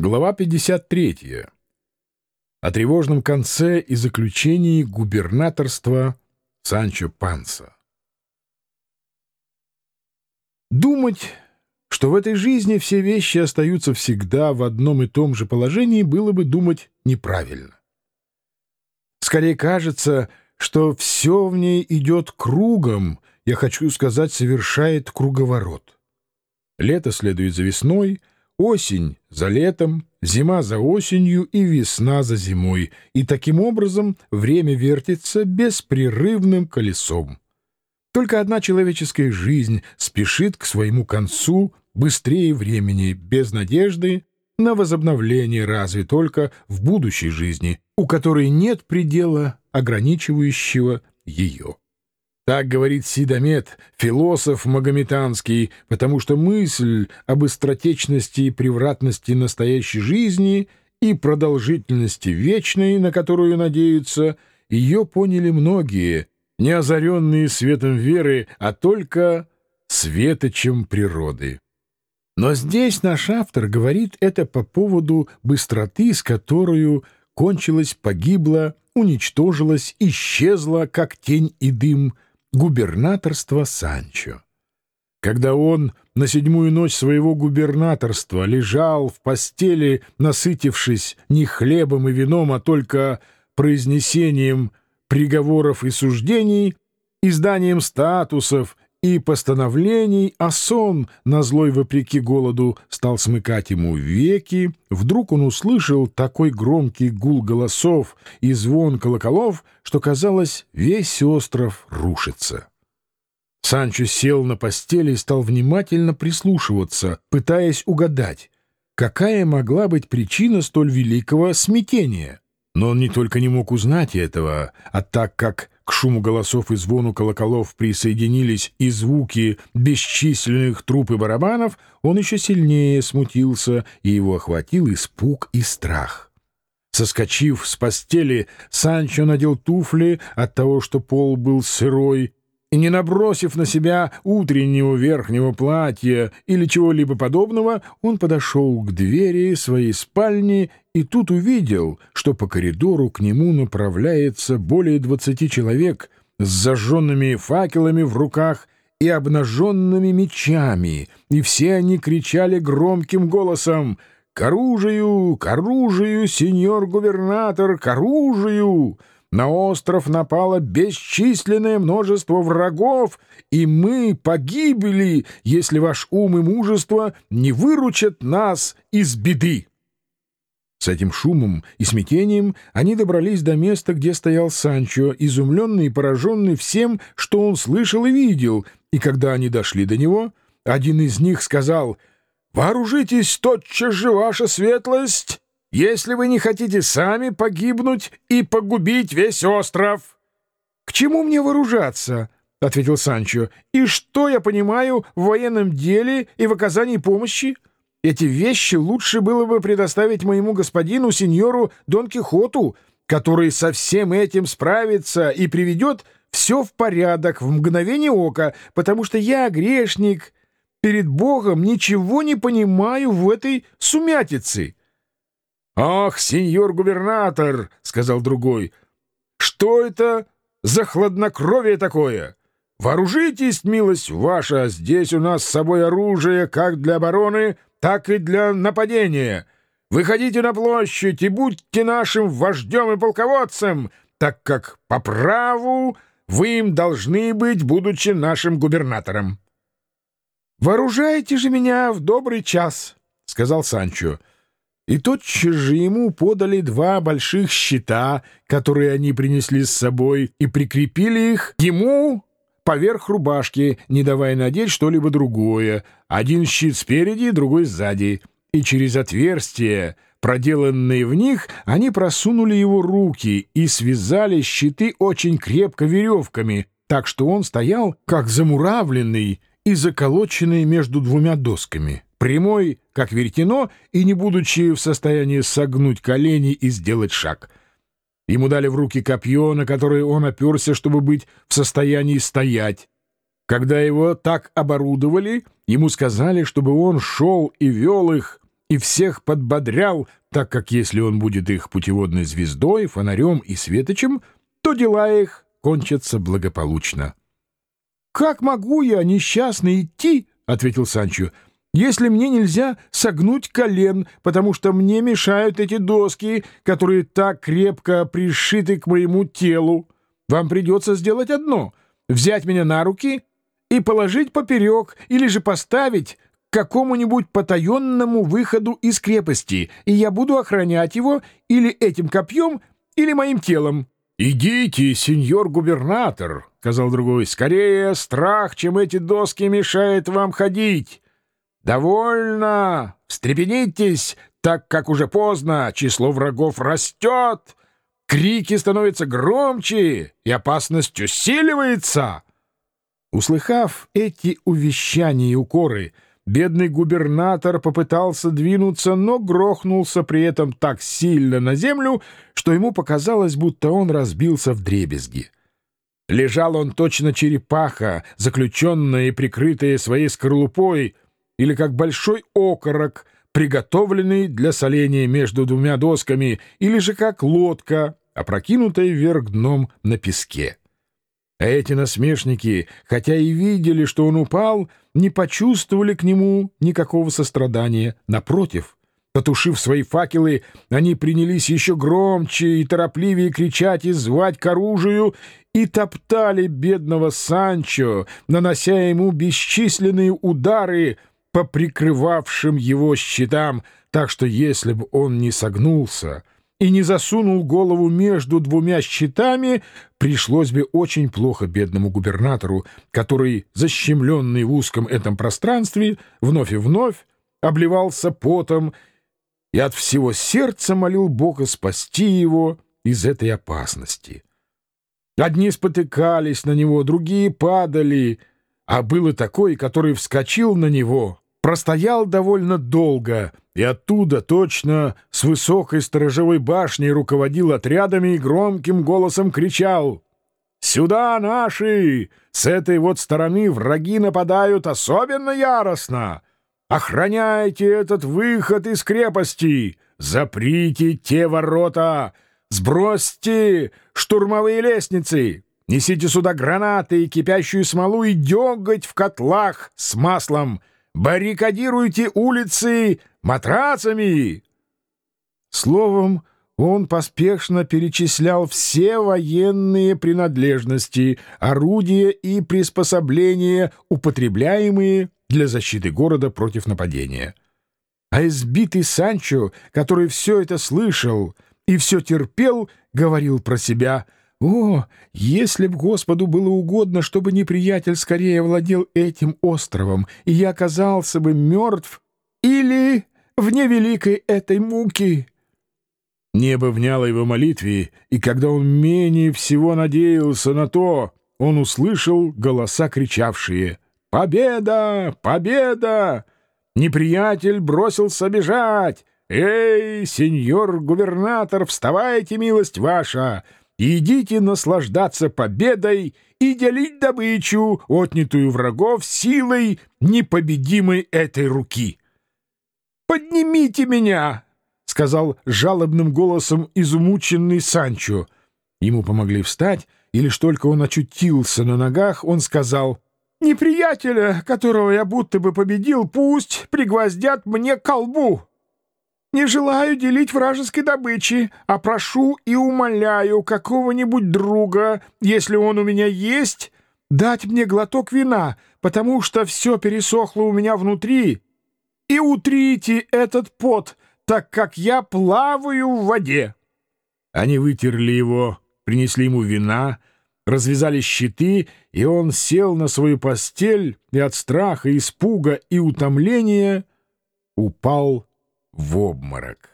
Глава 53. О тревожном конце и заключении губернаторства Санчо Панса. Думать, что в этой жизни все вещи остаются всегда в одном и том же положении, было бы думать неправильно. Скорее кажется, что все в ней идет кругом, я хочу сказать, совершает круговорот. Лето следует за весной — Осень за летом, зима за осенью и весна за зимой, и таким образом время вертится беспрерывным колесом. Только одна человеческая жизнь спешит к своему концу быстрее времени, без надежды на возобновление разве только в будущей жизни, у которой нет предела, ограничивающего ее. Так говорит Сидомет, философ магометанский, потому что мысль об быстротечности и превратности настоящей жизни и продолжительности вечной, на которую надеются, ее поняли многие, не озаренные светом веры, а только светочем природы. Но здесь наш автор говорит это по поводу быстроты, с которой кончилась, погибла, уничтожилась, исчезла, как тень и дым — губернаторство Санчо. Когда он на седьмую ночь своего губернаторства лежал в постели, насытившись не хлебом и вином, а только произнесением приговоров и суждений, изданием статусов и постановлений, а сон, на злой вопреки голоду, стал смыкать ему веки, вдруг он услышал такой громкий гул голосов и звон колоколов, что, казалось, весь остров рушится. Санчо сел на постели и стал внимательно прислушиваться, пытаясь угадать, какая могла быть причина столь великого смятения. Но он не только не мог узнать этого, а так как к шуму голосов и звону колоколов присоединились и звуки бесчисленных труп и барабанов, он еще сильнее смутился, и его охватил испуг и страх. Соскочив с постели, Санчо надел туфли от того, что пол был сырой, и, не набросив на себя утреннего верхнего платья или чего-либо подобного, он подошел к двери своей спальни и тут увидел, что по коридору к нему направляется более двадцати человек с зажженными факелами в руках и обнаженными мечами, и все они кричали громким голосом «К оружию! К оружию, сеньор губернатор! К оружию!» На остров напало бесчисленное множество врагов, и мы погибли, если ваш ум и мужество не выручат нас из беды. С этим шумом и смятением они добрались до места, где стоял Санчо, изумленный и пораженный всем, что он слышал и видел, и когда они дошли до него, один из них сказал «Вооружитесь тотчас же, ваша светлость!» Если вы не хотите сами погибнуть и погубить весь остров. — К чему мне вооружаться? — ответил Санчо. — И что я понимаю в военном деле и в оказании помощи? Эти вещи лучше было бы предоставить моему господину, сеньору Дон Кихоту, который со всем этим справится и приведет все в порядок в мгновение ока, потому что я, грешник, перед Богом ничего не понимаю в этой сумятице. «Ах, сеньор губернатор!» — сказал другой. «Что это за хладнокровие такое? Вооружитесь, милость ваша, здесь у нас с собой оружие как для обороны, так и для нападения. Выходите на площадь и будьте нашим вождем и полководцем, так как по праву вы им должны быть, будучи нашим губернатором». «Вооружайте же меня в добрый час», — сказал Санчо. И тотчас же ему подали два больших щита, которые они принесли с собой, и прикрепили их ему поверх рубашки, не давая надеть что-либо другое. Один щит спереди, другой сзади. И через отверстия, проделанные в них, они просунули его руки и связали щиты очень крепко веревками, так что он стоял, как замуравленный и заколоченный между двумя досками прямой, как веретено, и не будучи в состоянии согнуть колени и сделать шаг. Ему дали в руки копье, на которое он оперся, чтобы быть в состоянии стоять. Когда его так оборудовали, ему сказали, чтобы он шел и вел их и всех подбодрял, так как если он будет их путеводной звездой, фонарем и светочем, то дела их кончатся благополучно. «Как могу я, несчастный, идти?» — ответил Санчо. «Если мне нельзя согнуть колен, потому что мне мешают эти доски, которые так крепко пришиты к моему телу. Вам придется сделать одно — взять меня на руки и положить поперек, или же поставить к какому-нибудь потаенному выходу из крепости, и я буду охранять его или этим копьем, или моим телом». «Идите, сеньор губернатор», — сказал другой, — «скорее страх, чем эти доски мешает вам ходить». «Довольно! Встрепенитесь, так как уже поздно, число врагов растет, крики становятся громче, и опасность усиливается». Услыхав эти увещания и укоры, — Бедный губернатор попытался двинуться, но грохнулся при этом так сильно на землю, что ему показалось, будто он разбился в дребезги. Лежал он точно черепаха, заключенная и прикрытая своей скорлупой, или как большой окорок, приготовленный для соления между двумя досками, или же как лодка, опрокинутая вверх дном на песке. А эти насмешники, хотя и видели, что он упал, не почувствовали к нему никакого сострадания. Напротив, потушив свои факелы, они принялись еще громче и торопливее кричать и звать к оружию, и топтали бедного Санчо, нанося ему бесчисленные удары по прикрывавшим его щитам, так что если бы он не согнулся и не засунул голову между двумя щитами, пришлось бы очень плохо бедному губернатору, который, защемленный в узком этом пространстве, вновь и вновь обливался потом и от всего сердца молил Бога спасти его из этой опасности. Одни спотыкались на него, другие падали, а был и такой, который вскочил на него, простоял довольно долго — и оттуда точно с высокой сторожевой башни руководил отрядами и громким голосом кричал «Сюда, наши! С этой вот стороны враги нападают особенно яростно! Охраняйте этот выход из крепости! Заприте те ворота! Сбросьте штурмовые лестницы! Несите сюда гранаты и кипящую смолу и деготь в котлах с маслом!» Баррикадируйте улицы матрацами!» Словом, он поспешно перечислял все военные принадлежности, орудия и приспособления, употребляемые для защиты города против нападения. А избитый Санчо, который все это слышал и все терпел, говорил про себя — о, если б Господу было угодно, чтобы неприятель скорее владел этим островом, и я оказался бы мертв или вне великой этой муки. Небо вняло его молитве, и когда он менее всего надеялся на то, он услышал голоса, кричавшие «Победа! Победа!» Неприятель бросился бежать. «Эй, сеньор губернатор, вставайте, милость ваша! Идите наслаждаться победой и делить добычу, отнятую врагов силой непобедимой этой руки. «Поднимите меня!» — сказал жалобным голосом измученный Санчо. Ему помогли встать, и лишь только он очутился на ногах, он сказал, «Неприятеля, которого я будто бы победил, пусть пригвоздят мне колбу!» Не желаю делить вражеской добычи, а прошу и умоляю какого-нибудь друга, если он у меня есть, дать мне глоток вина, потому что все пересохло у меня внутри. И утрите этот пот, так как я плаваю в воде». Они вытерли его, принесли ему вина, развязали щиты, и он сел на свою постель и от страха, испуга и утомления упал в обморок.